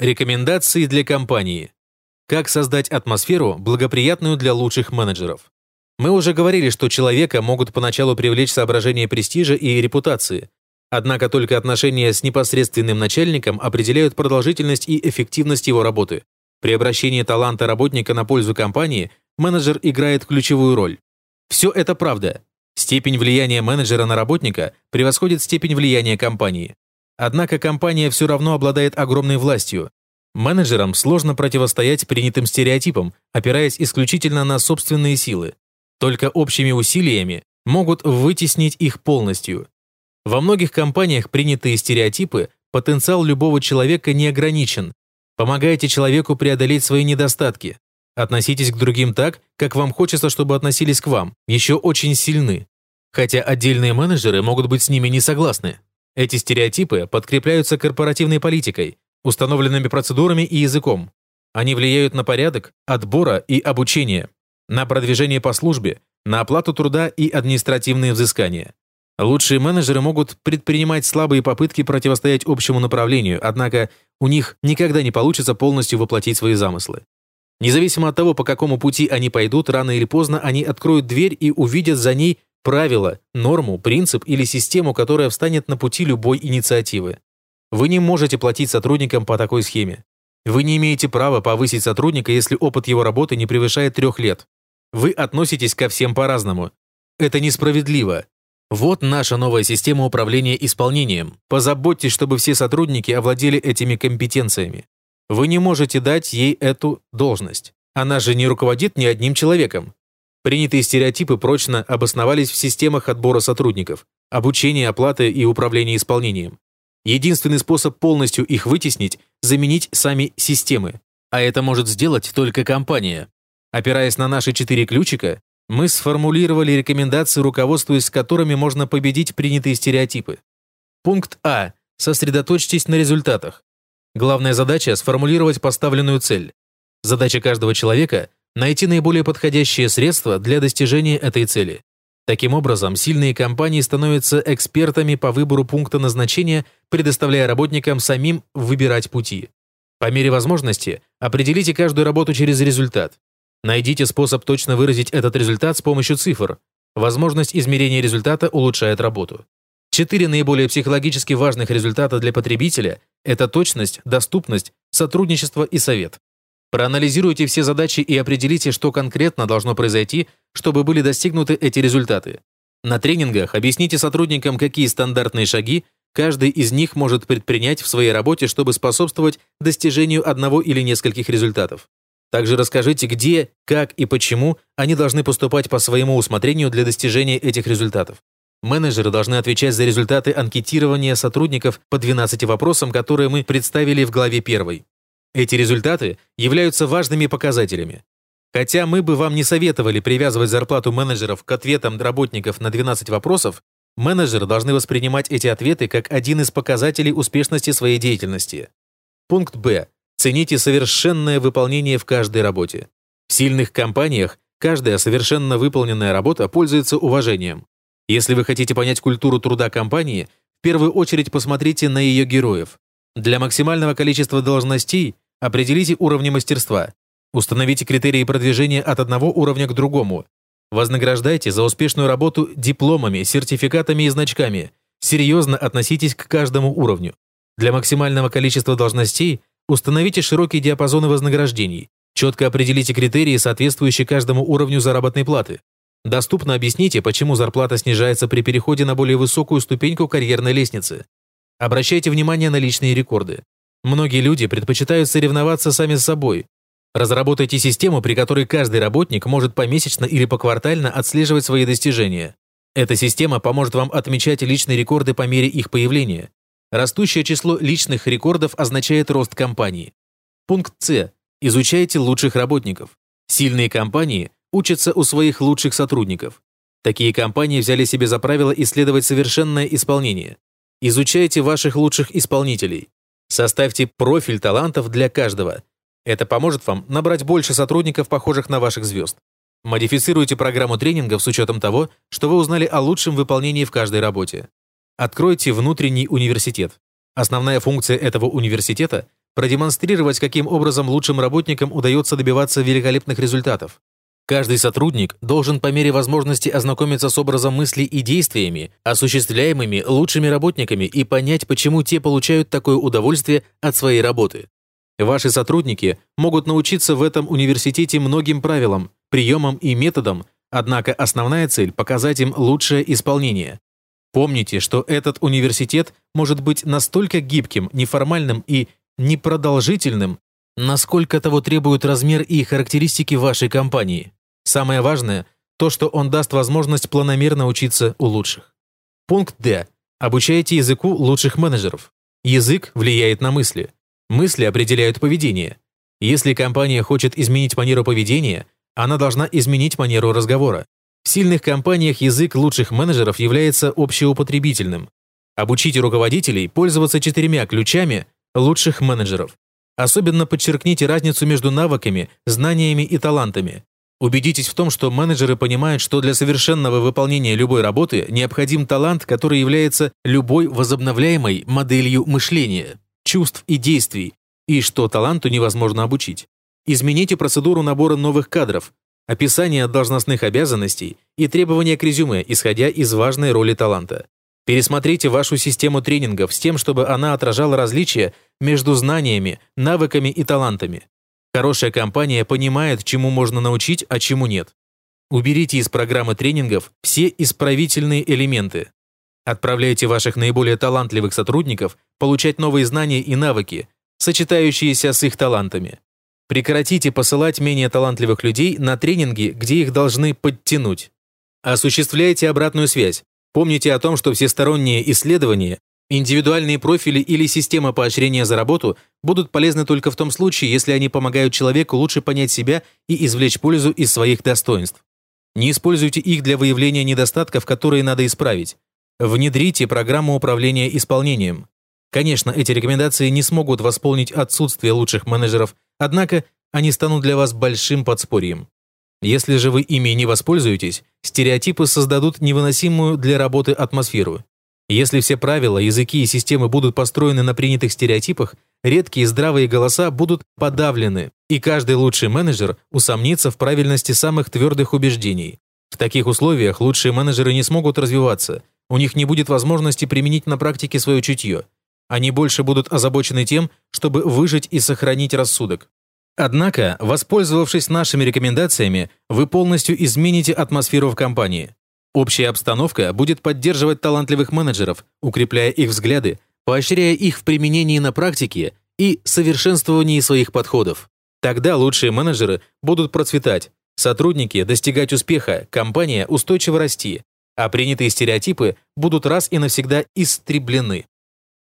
Рекомендации для компании. Как создать атмосферу, благоприятную для лучших менеджеров. Мы уже говорили, что человека могут поначалу привлечь соображения престижа и репутации. Однако только отношения с непосредственным начальником определяют продолжительность и эффективность его работы. При обращении таланта работника на пользу компании менеджер играет ключевую роль. Все это правда. Степень влияния менеджера на работника превосходит степень влияния компании. Однако компания все равно обладает огромной властью. Менеджерам сложно противостоять принятым стереотипам, опираясь исключительно на собственные силы. Только общими усилиями могут вытеснить их полностью. Во многих компаниях принятые стереотипы потенциал любого человека не ограничен. Помогайте человеку преодолеть свои недостатки. Относитесь к другим так, как вам хочется, чтобы относились к вам, еще очень сильны. Хотя отдельные менеджеры могут быть с ними не согласны. Эти стереотипы подкрепляются корпоративной политикой, установленными процедурами и языком. Они влияют на порядок, отбора и обучения, на продвижение по службе, на оплату труда и административные взыскания. Лучшие менеджеры могут предпринимать слабые попытки противостоять общему направлению, однако у них никогда не получится полностью воплотить свои замыслы. Независимо от того, по какому пути они пойдут, рано или поздно они откроют дверь и увидят за ней правило, норму, принцип или систему, которая встанет на пути любой инициативы. Вы не можете платить сотрудникам по такой схеме. Вы не имеете права повысить сотрудника, если опыт его работы не превышает трех лет. Вы относитесь ко всем по-разному. Это несправедливо. Вот наша новая система управления исполнением. Позаботьтесь, чтобы все сотрудники овладели этими компетенциями. Вы не можете дать ей эту должность. Она же не руководит ни одним человеком. Принятые стереотипы прочно обосновались в системах отбора сотрудников, обучения, оплаты и управления исполнением. Единственный способ полностью их вытеснить – заменить сами системы. А это может сделать только компания. Опираясь на наши четыре ключика, мы сформулировали рекомендации, руководствуясь которыми можно победить принятые стереотипы. Пункт А. Сосредоточьтесь на результатах. Главная задача – сформулировать поставленную цель. Задача каждого человека найти наиболее подходящие средства для достижения этой цели. Таким образом, сильные компании становятся экспертами по выбору пункта назначения, предоставляя работникам самим выбирать пути. По мере возможности определите каждую работу через результат. Найдите способ точно выразить этот результат с помощью цифр. Возможность измерения результата улучшает работу. Четыре наиболее психологически важных результата для потребителя – это точность, доступность, сотрудничество и совет. Проанализируйте все задачи и определите, что конкретно должно произойти, чтобы были достигнуты эти результаты. На тренингах объясните сотрудникам, какие стандартные шаги каждый из них может предпринять в своей работе, чтобы способствовать достижению одного или нескольких результатов. Также расскажите, где, как и почему они должны поступать по своему усмотрению для достижения этих результатов. Менеджеры должны отвечать за результаты анкетирования сотрудников по 12 вопросам, которые мы представили в главе 1. Эти результаты являются важными показателями. Хотя мы бы вам не советовали привязывать зарплату менеджеров к ответам работников на 12 вопросов, менеджеры должны воспринимать эти ответы как один из показателей успешности своей деятельности. Пункт Б. Цените совершенное выполнение в каждой работе. В сильных компаниях каждая совершенно выполненная работа пользуется уважением. Если вы хотите понять культуру труда компании, в первую очередь посмотрите на ее героев. Для максимального количества должностей определите уровни мастерства. Установите критерии продвижения от одного уровня к другому. Вознаграждайте за успешную работу дипломами, сертификатами и значками. Серьезно относитесь к каждому уровню. Для максимального количества должностей установите широкие диапазоны вознаграждений. Четко определите критерии, соответствующие каждому уровню заработной платы. Доступно объясните, почему зарплата снижается при переходе на более высокую ступеньку карьерной лестницы. Обращайте внимание на личные рекорды. Многие люди предпочитают соревноваться сами с собой. Разработайте систему, при которой каждый работник может помесячно или поквартально отслеживать свои достижения. Эта система поможет вам отмечать личные рекорды по мере их появления. Растущее число личных рекордов означает рост компании. Пункт С. Изучайте лучших работников. Сильные компании учатся у своих лучших сотрудников. Такие компании взяли себе за правило исследовать совершенное исполнение. Изучайте ваших лучших исполнителей. Составьте профиль талантов для каждого. Это поможет вам набрать больше сотрудников, похожих на ваших звезд. Модифицируйте программу тренингов с учетом того, что вы узнали о лучшем выполнении в каждой работе. Откройте внутренний университет. Основная функция этого университета продемонстрировать, каким образом лучшим работникам удается добиваться великолепных результатов. Каждый сотрудник должен по мере возможности ознакомиться с образом мыслей и действиями, осуществляемыми лучшими работниками и понять, почему те получают такое удовольствие от своей работы. Ваши сотрудники могут научиться в этом университете многим правилам, приемам и методам, однако основная цель – показать им лучшее исполнение. Помните, что этот университет может быть настолько гибким, неформальным и непродолжительным, насколько того требуют размер и характеристики вашей компании. Самое важное – то, что он даст возможность планомерно учиться у лучших. Пункт D. Обучайте языку лучших менеджеров. Язык влияет на мысли. Мысли определяют поведение. Если компания хочет изменить манеру поведения, она должна изменить манеру разговора. В сильных компаниях язык лучших менеджеров является общеупотребительным. Обучите руководителей пользоваться четырьмя ключами лучших менеджеров. Особенно подчеркните разницу между навыками, знаниями и талантами. Убедитесь в том, что менеджеры понимают, что для совершенного выполнения любой работы необходим талант, который является любой возобновляемой моделью мышления чувств и действий, и что таланту невозможно обучить. Измените процедуру набора новых кадров, описание должностных обязанностей и требования к резюме, исходя из важной роли таланта. Пересмотрите вашу систему тренингов с тем, чтобы она отражала различия между знаниями, навыками и талантами. Хорошая компания понимает, чему можно научить, а чему нет. Уберите из программы тренингов все исправительные элементы. Отправляйте ваших наиболее талантливых сотрудников получать новые знания и навыки, сочетающиеся с их талантами. Прекратите посылать менее талантливых людей на тренинги, где их должны подтянуть. Осуществляйте обратную связь. Помните о том, что всесторонние исследования, индивидуальные профили или система поощрения за работу будут полезны только в том случае, если они помогают человеку лучше понять себя и извлечь пользу из своих достоинств. Не используйте их для выявления недостатков, которые надо исправить. Внедрите программу управления исполнением. Конечно, эти рекомендации не смогут восполнить отсутствие лучших менеджеров, однако они станут для вас большим подспорьем. Если же вы ими не воспользуетесь, стереотипы создадут невыносимую для работы атмосферу. Если все правила, языки и системы будут построены на принятых стереотипах, редкие здравые голоса будут подавлены, и каждый лучший менеджер усомнится в правильности самых твердых убеждений. В таких условиях лучшие менеджеры не смогут развиваться, у них не будет возможности применить на практике свое чутье. Они больше будут озабочены тем, чтобы выжить и сохранить рассудок. Однако, воспользовавшись нашими рекомендациями, вы полностью измените атмосферу в компании. Общая обстановка будет поддерживать талантливых менеджеров, укрепляя их взгляды, поощряя их в применении на практике и совершенствовании своих подходов. Тогда лучшие менеджеры будут процветать, сотрудники достигать успеха, компания устойчиво расти, а принятые стереотипы будут раз и навсегда истреблены.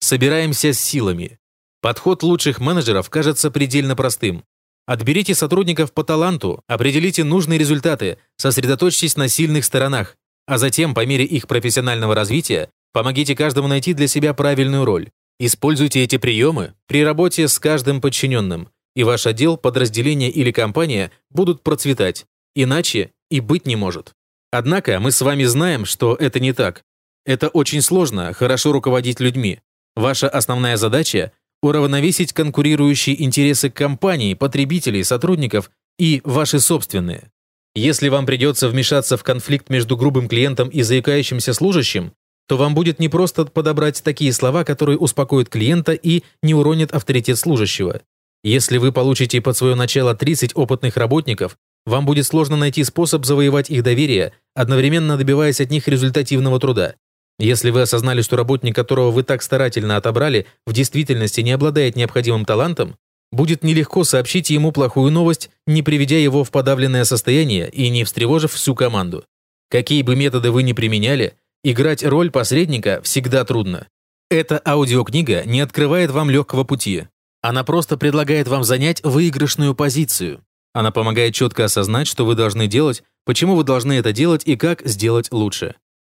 Собираемся с силами. Подход лучших менеджеров кажется предельно простым. Отберите сотрудников по таланту, определите нужные результаты, сосредоточьтесь на сильных сторонах, а затем, по мере их профессионального развития, помогите каждому найти для себя правильную роль. Используйте эти приемы при работе с каждым подчиненным, и ваш отдел, подразделение или компания будут процветать. Иначе и быть не может. Однако мы с вами знаем, что это не так. Это очень сложно, хорошо руководить людьми. Ваша основная задача – уравновесить конкурирующие интересы компании, потребителей, сотрудников и ваши собственные. Если вам придется вмешаться в конфликт между грубым клиентом и заикающимся служащим, то вам будет непросто подобрать такие слова, которые успокоят клиента и не уронят авторитет служащего. Если вы получите под свое начало 30 опытных работников, вам будет сложно найти способ завоевать их доверие, одновременно добиваясь от них результативного труда. Если вы осознали, что работник, которого вы так старательно отобрали, в действительности не обладает необходимым талантом, будет нелегко сообщить ему плохую новость, не приведя его в подавленное состояние и не встревожив всю команду. Какие бы методы вы ни применяли, играть роль посредника всегда трудно. Эта аудиокнига не открывает вам легкого пути. Она просто предлагает вам занять выигрышную позицию. Она помогает четко осознать, что вы должны делать, почему вы должны это делать и как сделать лучше.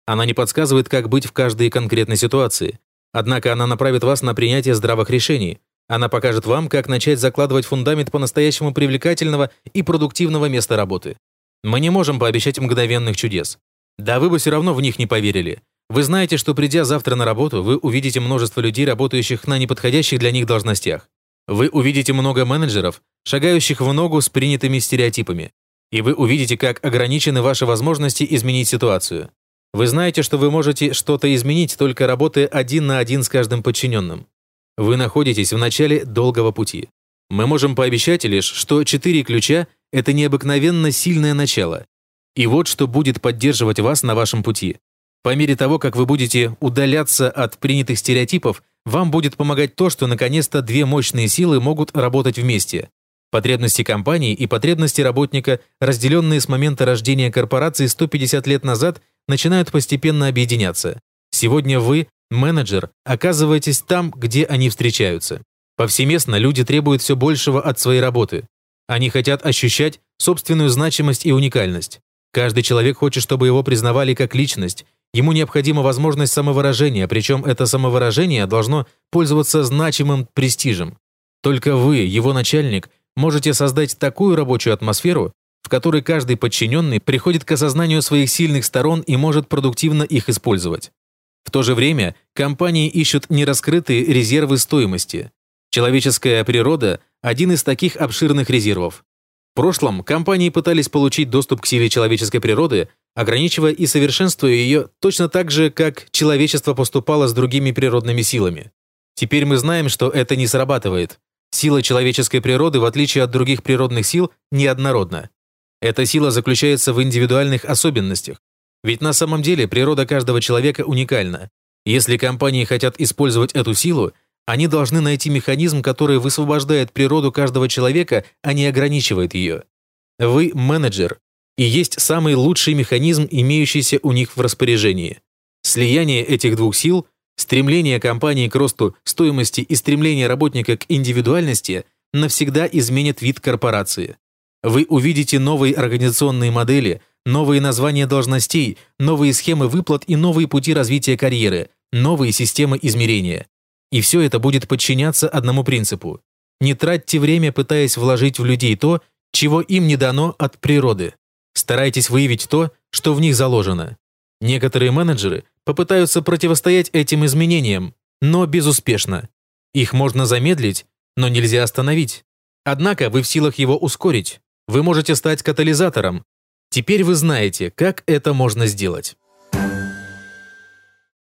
Она не подсказывает, как быть в каждой конкретной ситуации. Однако она направит вас на принятие здравых решений. Она покажет вам, как начать закладывать фундамент по-настоящему привлекательного и продуктивного места работы. Мы не можем пообещать мгновенных чудес. Да вы бы все равно в них не поверили. Вы знаете, что придя завтра на работу, вы увидите множество людей, работающих на неподходящих для них должностях. Вы увидите много менеджеров, шагающих в ногу с принятыми стереотипами. И вы увидите, как ограничены ваши возможности изменить ситуацию. Вы знаете, что вы можете что-то изменить, только работая один на один с каждым подчиненным. Вы находитесь в начале долгого пути. Мы можем пообещать лишь, что четыре ключа – это необыкновенно сильное начало. И вот что будет поддерживать вас на вашем пути. По мере того, как вы будете удаляться от принятых стереотипов, вам будет помогать то, что наконец-то две мощные силы могут работать вместе. Потребности компании и потребности работника, разделенные с момента рождения корпорации 150 лет назад, начинают постепенно объединяться. Сегодня вы, менеджер, оказываетесь там, где они встречаются. Повсеместно люди требуют все большего от своей работы. Они хотят ощущать собственную значимость и уникальность. Каждый человек хочет, чтобы его признавали как личность. Ему необходима возможность самовыражения, причем это самовыражение должно пользоваться значимым престижем. Только вы, его начальник, можете создать такую рабочую атмосферу, в которой каждый подчиненный приходит к осознанию своих сильных сторон и может продуктивно их использовать. В то же время компании ищут нераскрытые резервы стоимости. Человеческая природа – один из таких обширных резервов. В прошлом компании пытались получить доступ к силе человеческой природы, ограничивая и совершенствуя ее точно так же, как человечество поступало с другими природными силами. Теперь мы знаем, что это не срабатывает. Сила человеческой природы, в отличие от других природных сил, неоднородна. Эта сила заключается в индивидуальных особенностях. Ведь на самом деле природа каждого человека уникальна. Если компании хотят использовать эту силу, они должны найти механизм, который высвобождает природу каждого человека, а не ограничивает ее. Вы менеджер, и есть самый лучший механизм, имеющийся у них в распоряжении. Слияние этих двух сил Стремление компании к росту стоимости и стремление работника к индивидуальности навсегда изменит вид корпорации. Вы увидите новые организационные модели, новые названия должностей, новые схемы выплат и новые пути развития карьеры, новые системы измерения. И все это будет подчиняться одному принципу. Не тратьте время, пытаясь вложить в людей то, чего им не дано от природы. Старайтесь выявить то, что в них заложено. Некоторые менеджеры попытаются противостоять этим изменениям, но безуспешно. Их можно замедлить, но нельзя остановить. Однако вы в силах его ускорить. Вы можете стать катализатором. Теперь вы знаете, как это можно сделать.